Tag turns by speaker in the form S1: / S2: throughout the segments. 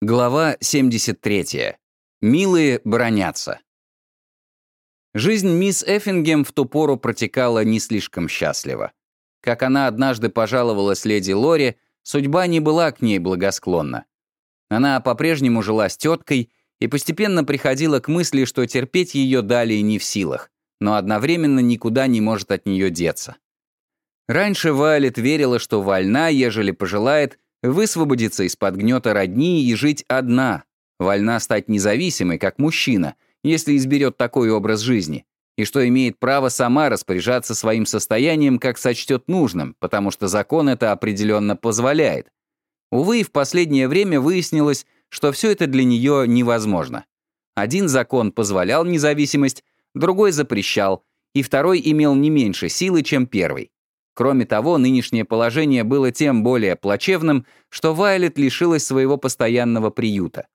S1: Глава 73. Милые бронятся. Жизнь мисс Эффингем в ту пору протекала не слишком счастливо. Как она однажды пожаловалась леди Лори, судьба не была к ней благосклонна. Она по-прежнему жила с теткой и постепенно приходила к мысли, что терпеть ее далее не в силах, но одновременно никуда не может от нее деться. Раньше Вайлет верила, что вольна, ежели пожелает, высвободиться из-под гнета родни и жить одна, вольна стать независимой, как мужчина, если изберет такой образ жизни, и что имеет право сама распоряжаться своим состоянием, как сочтет нужным, потому что закон это определенно позволяет. Увы, в последнее время выяснилось, что все это для нее невозможно. Один закон позволял независимость, другой запрещал, и второй имел не меньше силы, чем первый. Кроме того, нынешнее положение было тем более плачевным, что Вайлет лишилась своего постоянного приюта.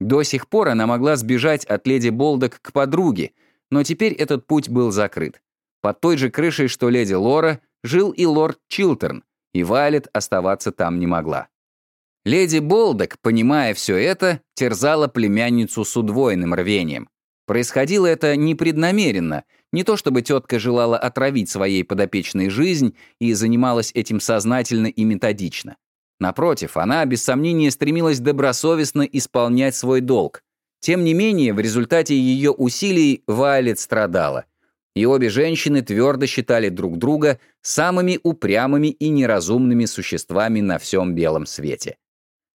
S1: До сих пор она могла сбежать от леди Болдок к подруге, но теперь этот путь был закрыт. Под той же крышей, что леди Лора, жил и лорд Чилтерн, и Вайлет оставаться там не могла. Леди Болдок, понимая все это, терзала племянницу с удвоенным рвением. Происходило это непреднамеренно, не то чтобы тетка желала отравить своей подопечной жизнь и занималась этим сознательно и методично. Напротив, она, без сомнения, стремилась добросовестно исполнять свой долг. Тем не менее, в результате ее усилий Вайлет страдала. И обе женщины твердо считали друг друга самыми упрямыми и неразумными существами на всем белом свете.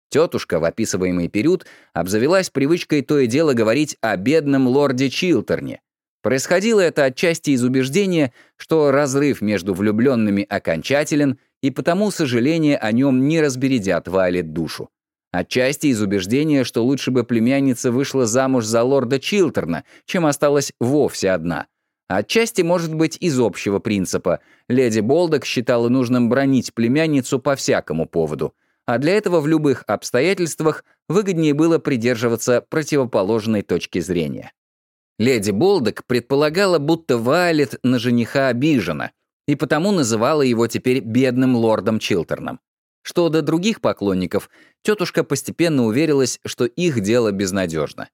S1: Тетушка в описываемый период обзавелась привычкой то и дело говорить о бедном лорде Чилтерне. Происходило это отчасти из убеждения, что разрыв между влюбленными окончателен, и потому сожаление о нем не разбередят Вайлет душу. Отчасти из убеждения, что лучше бы племянница вышла замуж за лорда Чилтерна, чем осталась вовсе одна. Отчасти, может быть, из общего принципа. Леди Болдок считала нужным бронить племянницу по всякому поводу — а для этого в любых обстоятельствах выгоднее было придерживаться противоположной точки зрения. Леди Болдек предполагала, будто Вайлет на жениха обижена, и потому называла его теперь бедным лордом Чилтерном. Что до других поклонников, тетушка постепенно уверилась, что их дело безнадежно.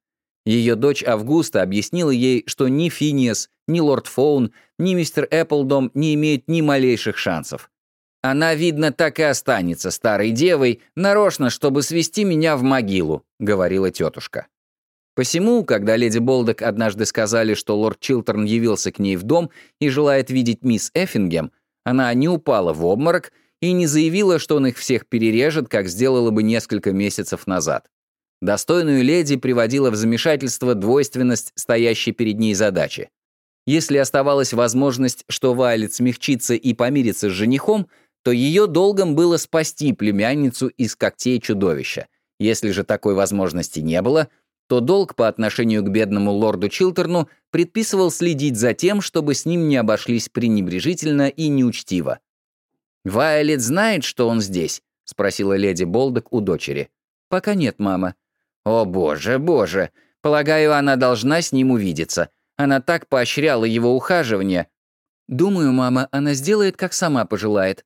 S1: Ее дочь Августа объяснила ей, что ни Финиас, ни лорд Фоун, ни мистер Эпплдом не имеют ни малейших шансов. Она, видно, так и останется старой девой, нарочно, чтобы свести меня в могилу», — говорила тетушка. Посему, когда леди Болдек однажды сказали, что лорд Чилтерн явился к ней в дом и желает видеть мисс Эффингем, она не упала в обморок и не заявила, что он их всех перережет, как сделала бы несколько месяцев назад. Достойную леди приводила в замешательство двойственность стоящей перед ней задачи. Если оставалась возможность, что Вайлет смягчится и помирится с женихом — то ее долгом было спасти племянницу из когтей чудовища. Если же такой возможности не было, то долг по отношению к бедному лорду Чилтерну предписывал следить за тем, чтобы с ним не обошлись пренебрежительно и неучтиво. «Вайолет знает, что он здесь?» — спросила леди Болдок у дочери. «Пока нет, мама». «О, боже, боже! Полагаю, она должна с ним увидеться. Она так поощряла его ухаживание». «Думаю, мама, она сделает, как сама пожелает»,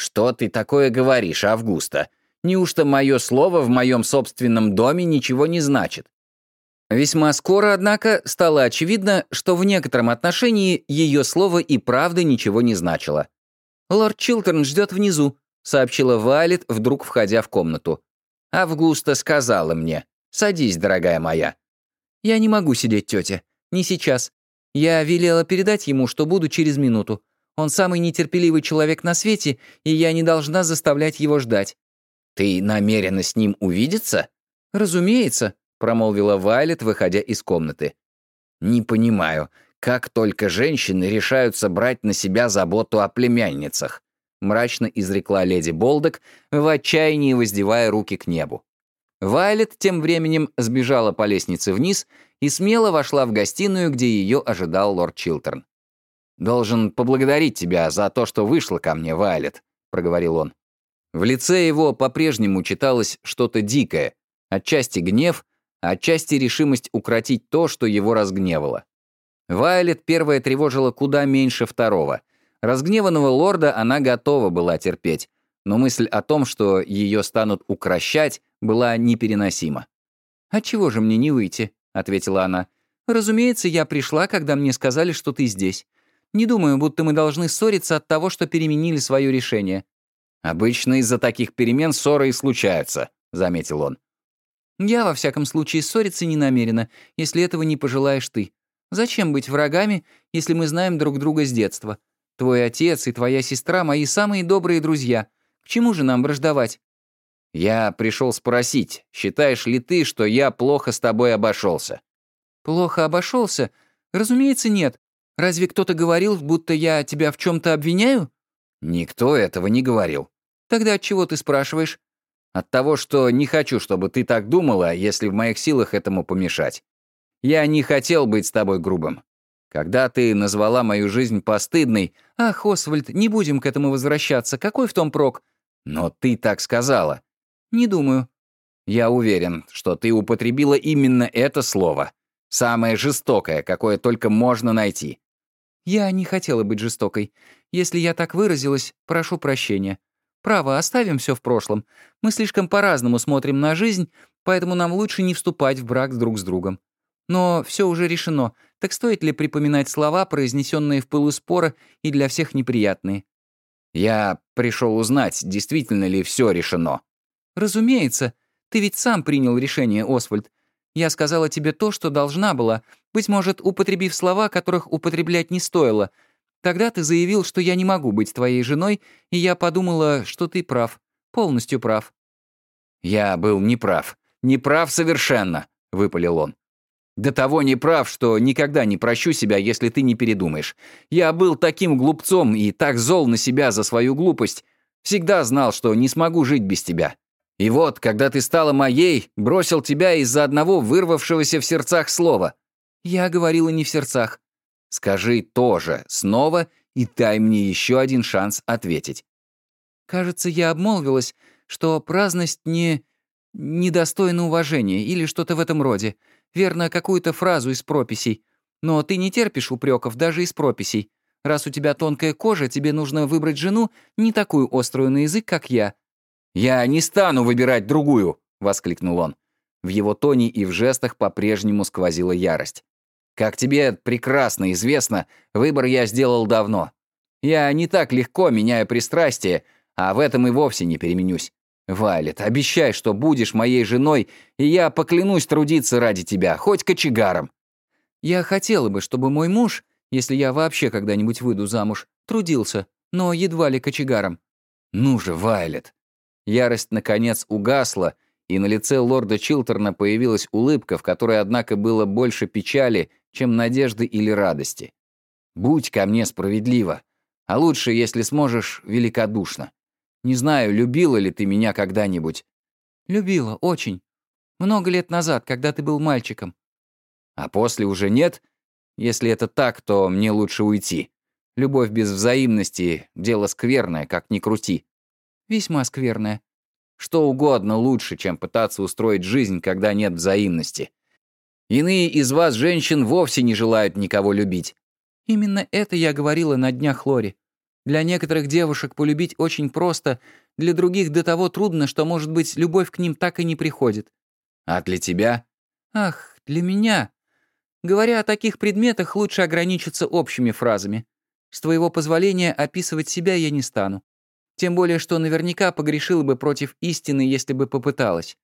S1: «Что ты такое говоришь, Августа? Неужто мое слово в моем собственном доме ничего не значит?» Весьма скоро, однако, стало очевидно, что в некотором отношении ее слово и правда ничего не значило. «Лорд Чилтерн ждет внизу», — сообщила Вайлет, вдруг входя в комнату. «Августа сказала мне. Садись, дорогая моя». «Я не могу сидеть, тетя. Не сейчас. Я велела передать ему, что буду через минуту. Он самый нетерпеливый человек на свете, и я не должна заставлять его ждать». «Ты намерена с ним увидеться?» «Разумеется», — промолвила Вайлет, выходя из комнаты. «Не понимаю, как только женщины решаются брать на себя заботу о племянницах», мрачно изрекла леди Болдок, в отчаянии воздевая руки к небу. Вайлет тем временем сбежала по лестнице вниз и смело вошла в гостиную, где ее ожидал лорд Чилтерн. «Должен поблагодарить тебя за то, что вышла ко мне, Вайлет», — проговорил он. В лице его по-прежнему читалось что-то дикое, отчасти гнев, отчасти решимость укротить то, что его разгневало. Вайлет первая тревожила куда меньше второго. Разгневанного лорда она готова была терпеть, но мысль о том, что ее станут укращать, была непереносима.
S2: «Отчего же мне не выйти?» — ответила она. «Разумеется, я пришла, когда мне сказали, что ты здесь. Не думаю, будто мы должны ссориться от того, что переменили свое решение».
S1: «Обычно из-за таких перемен ссоры и случаются», — заметил он.
S2: «Я, во всяком случае, ссориться не намерена, если этого не пожелаешь ты. Зачем быть врагами, если мы знаем друг друга с детства? Твой отец и твоя сестра — мои самые добрые друзья. К чему же нам враждовать?»
S1: «Я пришел спросить, считаешь ли ты, что я плохо с тобой обошелся?
S2: «Плохо обошелся? Разумеется, нет. Разве кто-то говорил, будто я тебя в чем то обвиняю?»
S1: «Никто этого не говорил».
S2: «Тогда от чего ты спрашиваешь?»
S1: «От того, что не хочу, чтобы ты так думала, если в моих силах этому помешать. Я не хотел быть с тобой грубым. Когда ты назвала мою жизнь постыдной...
S2: Ах, Освальд, не будем к этому возвращаться. Какой в том прок?
S1: Но ты так сказала.
S2: Не думаю.
S1: Я уверен, что ты употребила именно это слово. Самое жестокое, какое только можно найти.
S2: Я не хотела быть жестокой. Если я так выразилась, прошу прощения. Право, оставим все в прошлом. Мы слишком по-разному смотрим на жизнь, поэтому нам лучше не вступать в брак друг с другом. Но все уже решено, так стоит ли припоминать слова, произнесенные в пылу спора и для всех неприятные?
S1: Я пришел узнать, действительно ли все решено.
S2: Разумеется. Ты ведь сам принял решение, Освальд. Я сказала тебе то, что должна была, быть может, употребив слова, которых употреблять не стоило. Тогда ты заявил, что я не могу быть твоей женой, и я подумала, что ты прав. Полностью прав.
S1: «Я был неправ. Неправ совершенно», — выпалил он. До того не прав, что никогда не прощу себя, если ты не передумаешь. Я был таким глупцом и так зол на себя за свою глупость. Всегда знал, что не смогу жить без тебя. И вот, когда ты стала моей, бросил тебя из-за одного вырвавшегося в сердцах слова.
S2: Я говорила не в сердцах.
S1: Скажи тоже снова и дай мне еще один шанс ответить.
S2: Кажется, я обмолвилась, что праздность не... недостойна уважения или что-то в этом роде. Верно, какую-то фразу из прописей. Но ты не терпишь упреков даже из прописей. Раз у тебя тонкая кожа, тебе нужно выбрать жену не такую острую на язык, как я».
S1: «Я не стану выбирать другую!» — воскликнул он. В его тоне и в жестах по-прежнему сквозила ярость. «Как тебе прекрасно известно, выбор я сделал давно. Я не так легко меняю пристрастие, а в этом и вовсе не переменюсь. «Вайлет, обещай, что будешь моей женой, и я поклянусь трудиться ради тебя, хоть кочегаром».
S2: «Я хотела бы, чтобы мой муж, если я вообще когда-нибудь выйду замуж, трудился, но едва ли кочегаром».
S1: «Ну же, Вайлет». Ярость, наконец, угасла, и на лице лорда Чилтерна появилась улыбка, в которой, однако, было больше печали, чем надежды или радости. «Будь ко мне справедлива, а лучше, если сможешь, великодушно. Не знаю, любила ли ты меня когда-нибудь».
S2: «Любила, очень. Много лет назад, когда ты был мальчиком».
S1: «А после уже нет? Если это так, то мне лучше уйти. Любовь без взаимности — дело скверное, как ни крути».
S2: «Весьма скверное».
S1: «Что угодно лучше, чем пытаться устроить жизнь, когда нет взаимности. Иные из вас, женщин, вовсе не желают никого любить».
S2: «Именно это я говорила на днях Лори. Для некоторых девушек полюбить очень просто, для других до того трудно, что, может быть, любовь к ним так и не приходит.
S1: А для тебя?
S2: Ах, для меня. Говоря о таких предметах, лучше ограничиться общими фразами. С твоего позволения описывать себя я не стану. Тем более, что наверняка погрешила бы против истины, если бы попыталась.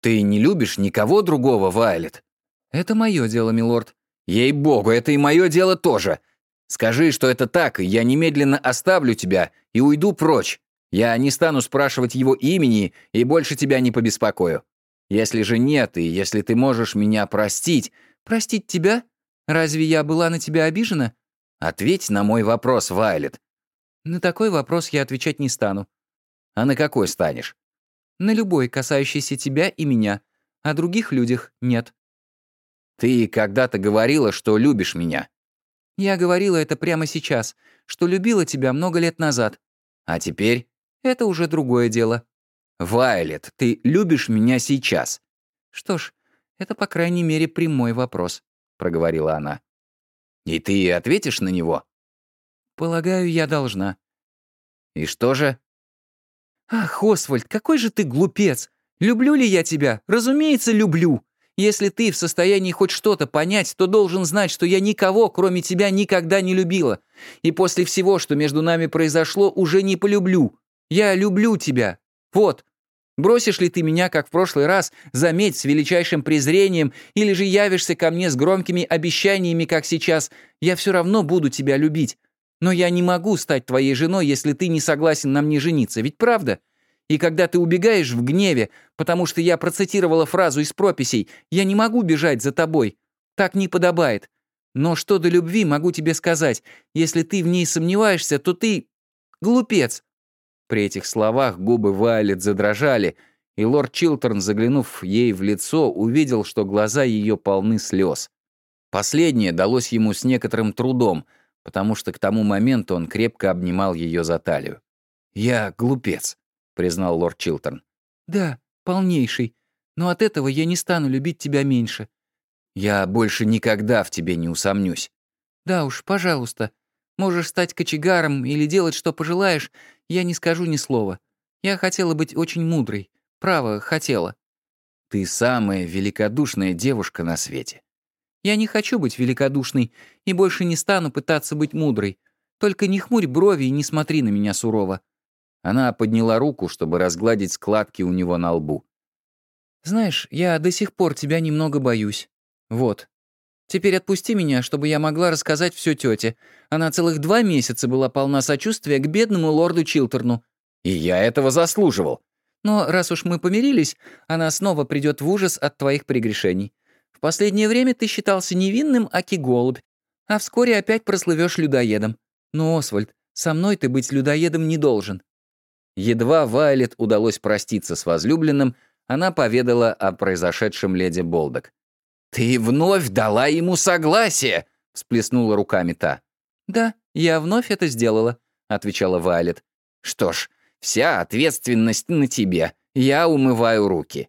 S1: Ты не любишь никого другого, Вайлет?
S2: Это мое дело, милорд.
S1: Ей-богу, это и мое дело тоже. Скажи, что это так, и я немедленно оставлю тебя и уйду прочь. Я не стану спрашивать его имени и больше тебя не побеспокою. Если же нет, и если ты можешь меня простить...
S2: Простить тебя? Разве я была на тебя обижена?
S1: Ответь на мой вопрос, Вайлет.
S2: На такой вопрос я отвечать не стану.
S1: А на какой станешь?
S2: На любой, касающийся тебя и меня. О других людях нет.
S1: Ты когда-то говорила, что любишь меня.
S2: Я говорила это прямо сейчас, что любила тебя много лет назад.
S1: А теперь?
S2: Это уже другое дело.
S1: Вайлет, ты любишь меня сейчас?
S2: Что ж, это, по крайней мере, прямой вопрос, проговорила она.
S1: И ты ответишь на него?
S2: Полагаю, я должна.
S1: И что же?
S2: Ах, Освальд, какой же ты глупец! Люблю ли я тебя? Разумеется, люблю. Если ты в состоянии хоть что-то понять, то должен знать, что я никого, кроме тебя, никогда не любила. И после всего, что между нами произошло, уже не полюблю. Я люблю тебя. Вот. Бросишь ли ты меня, как в прошлый раз, заметь, с величайшим презрением, или же явишься ко мне с громкими обещаниями, как сейчас, я все равно буду тебя любить. Но я не могу стать твоей женой, если ты не согласен на мне жениться, ведь правда? И когда ты убегаешь в гневе, потому что я процитировала фразу из прописей «Я не могу бежать за тобой», так не подобает. Но что до любви, могу тебе сказать, если ты в ней сомневаешься, то ты глупец». При этих словах губы Вайлет задрожали, и лорд Чилтерн, заглянув ей в лицо, увидел, что глаза ее полны слез. Последнее далось ему с некоторым трудом, потому что к тому моменту он крепко обнимал ее за талию. «Я глупец», признал лорд Чилтерн. «Да, полнейший. Но от этого я не стану любить тебя меньше». «Я больше никогда в тебе не усомнюсь». «Да уж, пожалуйста. Можешь стать кочегаром или делать, что пожелаешь, я не скажу ни слова. Я хотела быть очень мудрой. Право, хотела».
S1: «Ты самая великодушная девушка на свете».
S2: «Я не хочу быть великодушной и больше не стану пытаться быть мудрой. Только не хмурь брови и не смотри на меня сурово.
S1: Она подняла руку, чтобы разгладить складки у него на лбу.
S2: «Знаешь, я до сих пор тебя немного боюсь. Вот. Теперь отпусти меня, чтобы я могла рассказать все тете. Она целых два месяца была полна сочувствия к бедному лорду Чилтерну.
S1: И я этого заслуживал.
S2: Но раз уж мы помирились, она снова придет в ужас от твоих прегрешений. В последнее время ты считался невинным, аки голубь, а вскоре опять прослывешь людоедом. Но, Освальд, со мной ты быть людоедом не должен.
S1: Едва Вайлет удалось проститься с возлюбленным, она поведала о произошедшем леди Болдок. «Ты вновь дала ему согласие!» — всплеснула руками та.
S2: «Да, я вновь это сделала», — отвечала Вайлет.
S1: «Что ж, вся ответственность на тебе. Я умываю руки».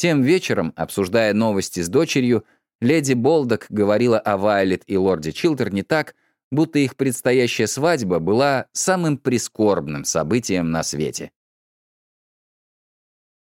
S1: Тем вечером, обсуждая новости с дочерью, леди Болдок говорила о Вайлет и лорде Чилтерне так, будто их предстоящая свадьба была самым прискорбным событием на свете.